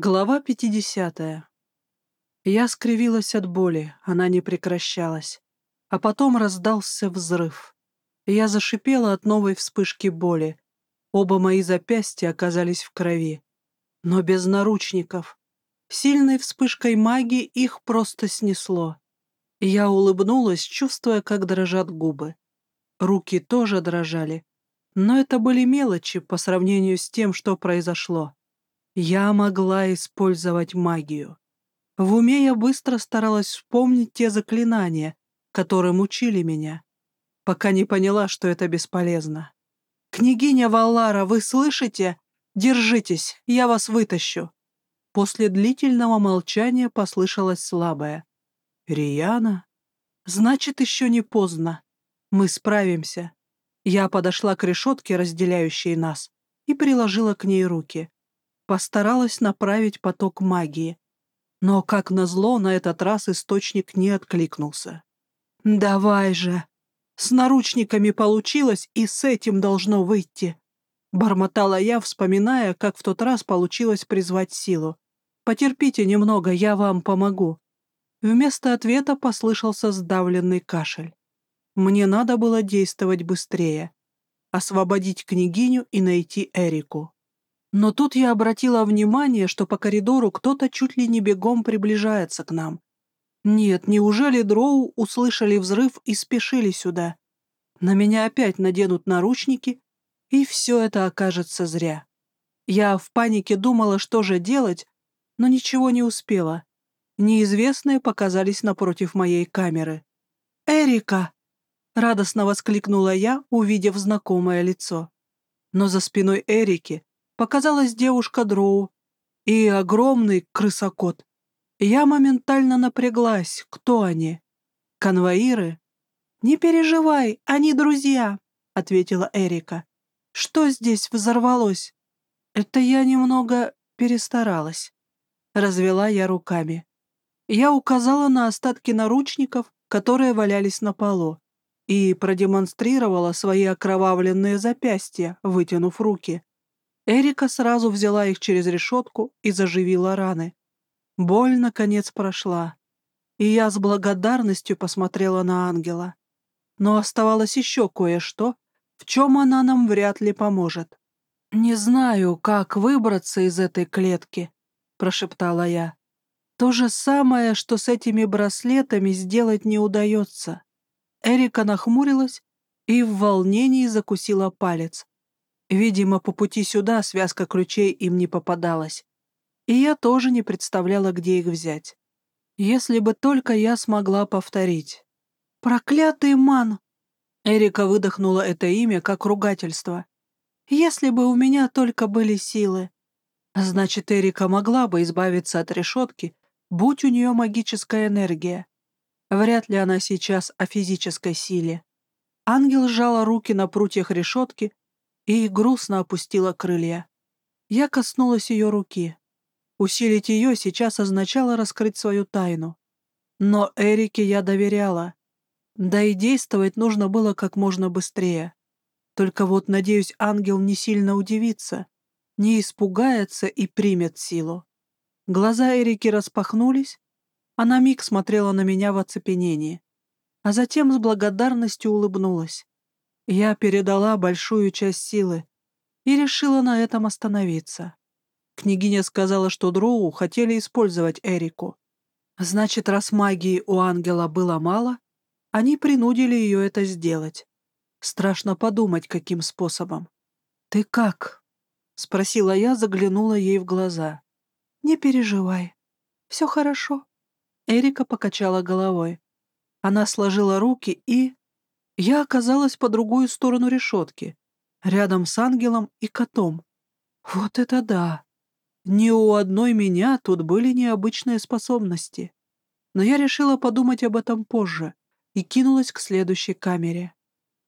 Глава 50. Я скривилась от боли, она не прекращалась. А потом раздался взрыв. Я зашипела от новой вспышки боли. Оба мои запястья оказались в крови. Но без наручников. Сильной вспышкой магии их просто снесло. Я улыбнулась, чувствуя, как дрожат губы. Руки тоже дрожали. Но это были мелочи по сравнению с тем, что произошло. Я могла использовать магию. В уме я быстро старалась вспомнить те заклинания, которым учили меня, пока не поняла, что это бесполезно. «Княгиня Валлара, вы слышите? Держитесь, я вас вытащу!» После длительного молчания послышалось слабое. «Рияна? Значит, еще не поздно. Мы справимся». Я подошла к решетке, разделяющей нас, и приложила к ней руки постаралась направить поток магии. Но, как назло, на этот раз источник не откликнулся. «Давай же! С наручниками получилось, и с этим должно выйти!» Бормотала я, вспоминая, как в тот раз получилось призвать силу. «Потерпите немного, я вам помогу». Вместо ответа послышался сдавленный кашель. Мне надо было действовать быстрее. Освободить княгиню и найти Эрику. Но тут я обратила внимание, что по коридору кто-то чуть ли не бегом приближается к нам. Нет, неужели дроу услышали взрыв и спешили сюда? На меня опять наденут наручники, и все это окажется зря. Я в панике думала, что же делать, но ничего не успела. Неизвестные показались напротив моей камеры. «Эрика!» — радостно воскликнула я, увидев знакомое лицо. Но за спиной Эрики показалась девушка Дроу и огромный крысокот. Я моментально напряглась. Кто они? Конвоиры? «Не переживай, они друзья», — ответила Эрика. «Что здесь взорвалось?» «Это я немного перестаралась». Развела я руками. Я указала на остатки наручников, которые валялись на полу, и продемонстрировала свои окровавленные запястья, вытянув руки. Эрика сразу взяла их через решетку и заживила раны. Боль, наконец, прошла, и я с благодарностью посмотрела на ангела. Но оставалось еще кое-что, в чем она нам вряд ли поможет. «Не знаю, как выбраться из этой клетки», — прошептала я. «То же самое, что с этими браслетами сделать не удается». Эрика нахмурилась и в волнении закусила палец. Видимо, по пути сюда связка ключей им не попадалась. И я тоже не представляла, где их взять. Если бы только я смогла повторить. «Проклятый ман!» Эрика выдохнула это имя как ругательство. «Если бы у меня только были силы!» Значит, Эрика могла бы избавиться от решетки, будь у нее магическая энергия. Вряд ли она сейчас о физической силе. Ангел сжала руки на прутьях решетки, и грустно опустила крылья. Я коснулась ее руки. Усилить ее сейчас означало раскрыть свою тайну. Но Эрике я доверяла. Да и действовать нужно было как можно быстрее. Только вот, надеюсь, ангел не сильно удивится, не испугается и примет силу. Глаза Эрики распахнулись, а на миг смотрела на меня в оцепенении, а затем с благодарностью улыбнулась. Я передала большую часть силы и решила на этом остановиться. Княгиня сказала, что дроу хотели использовать Эрику. Значит, раз магии у ангела было мало, они принудили ее это сделать. Страшно подумать, каким способом. «Ты как?» — спросила я, заглянула ей в глаза. «Не переживай. Все хорошо». Эрика покачала головой. Она сложила руки и я оказалась по другую сторону решетки, рядом с ангелом и котом. Вот это да! Ни у одной меня тут были необычные способности. Но я решила подумать об этом позже и кинулась к следующей камере.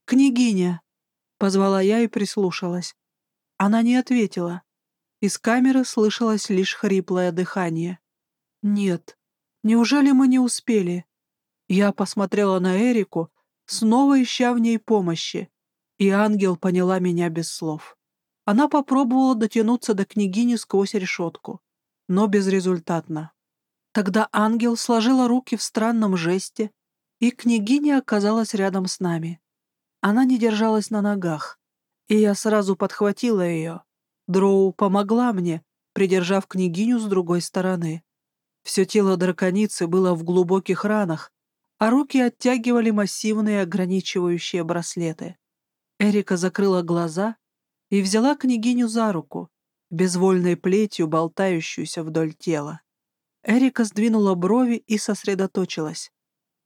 «Княгиня!» — позвала я и прислушалась. Она не ответила. Из камеры слышалось лишь хриплое дыхание. «Нет, неужели мы не успели?» Я посмотрела на Эрику, снова ища в ней помощи, и ангел поняла меня без слов. Она попробовала дотянуться до княгини сквозь решетку, но безрезультатно. Тогда ангел сложила руки в странном жесте, и княгиня оказалась рядом с нами. Она не держалась на ногах, и я сразу подхватила ее. Дроу помогла мне, придержав княгиню с другой стороны. Все тело драконицы было в глубоких ранах, а руки оттягивали массивные ограничивающие браслеты. Эрика закрыла глаза и взяла княгиню за руку, безвольной плетью, болтающуюся вдоль тела. Эрика сдвинула брови и сосредоточилась.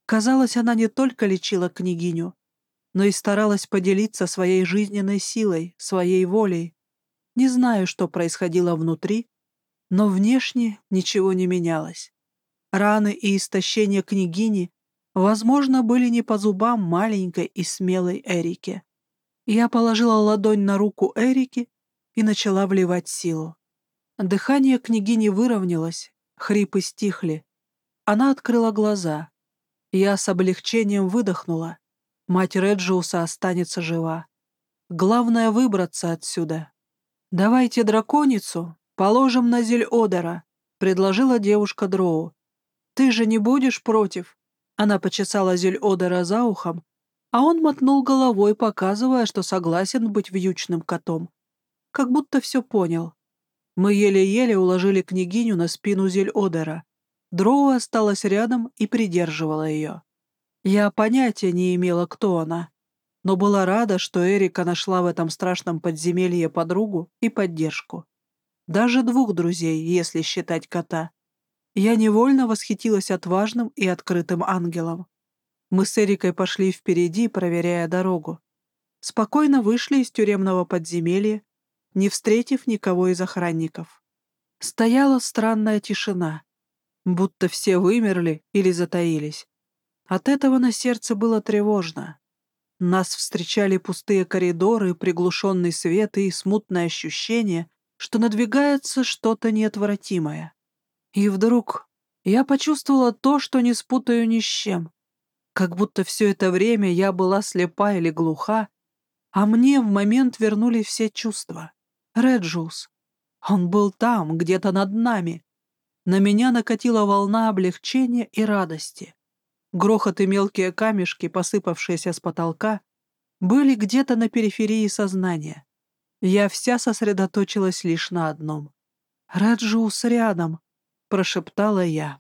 Казалось, она не только лечила княгиню, но и старалась поделиться своей жизненной силой, своей волей. Не знаю, что происходило внутри, но внешне ничего не менялось. Раны и истощение княгини, возможно, были не по зубам маленькой и смелой Эрике. Я положила ладонь на руку Эрики и начала вливать силу. Дыхание княгини выровнялось, хрипы стихли. Она открыла глаза. Я с облегчением выдохнула. Мать Реджиуса останется жива. Главное — выбраться отсюда. «Давайте драконицу положим на Зель-Одера», — предложила девушка Дроу. «Ты же не будешь против?» Она почесала Зель-Одера за ухом, а он мотнул головой, показывая, что согласен быть вьючным котом. Как будто все понял. Мы еле-еле уложили княгиню на спину Зель-Одера. Дроу осталась рядом и придерживала ее. Я понятия не имела, кто она, но была рада, что Эрика нашла в этом страшном подземелье подругу и поддержку. Даже двух друзей, если считать кота. Я невольно восхитилась отважным и открытым ангелом. Мы с Эрикой пошли впереди, проверяя дорогу. Спокойно вышли из тюремного подземелья, не встретив никого из охранников. Стояла странная тишина, будто все вымерли или затаились. От этого на сердце было тревожно. Нас встречали пустые коридоры, приглушенный свет и смутное ощущение, что надвигается что-то неотвратимое. И вдруг я почувствовала то, что не спутаю ни с чем. Как будто все это время я была слепа или глуха, а мне в момент вернули все чувства. Реджус. Он был там, где-то над нами. На меня накатила волна облегчения и радости. Грохот и мелкие камешки, посыпавшиеся с потолка, были где-то на периферии сознания. Я вся сосредоточилась лишь на одном. «Раджус рядом», — прошептала я.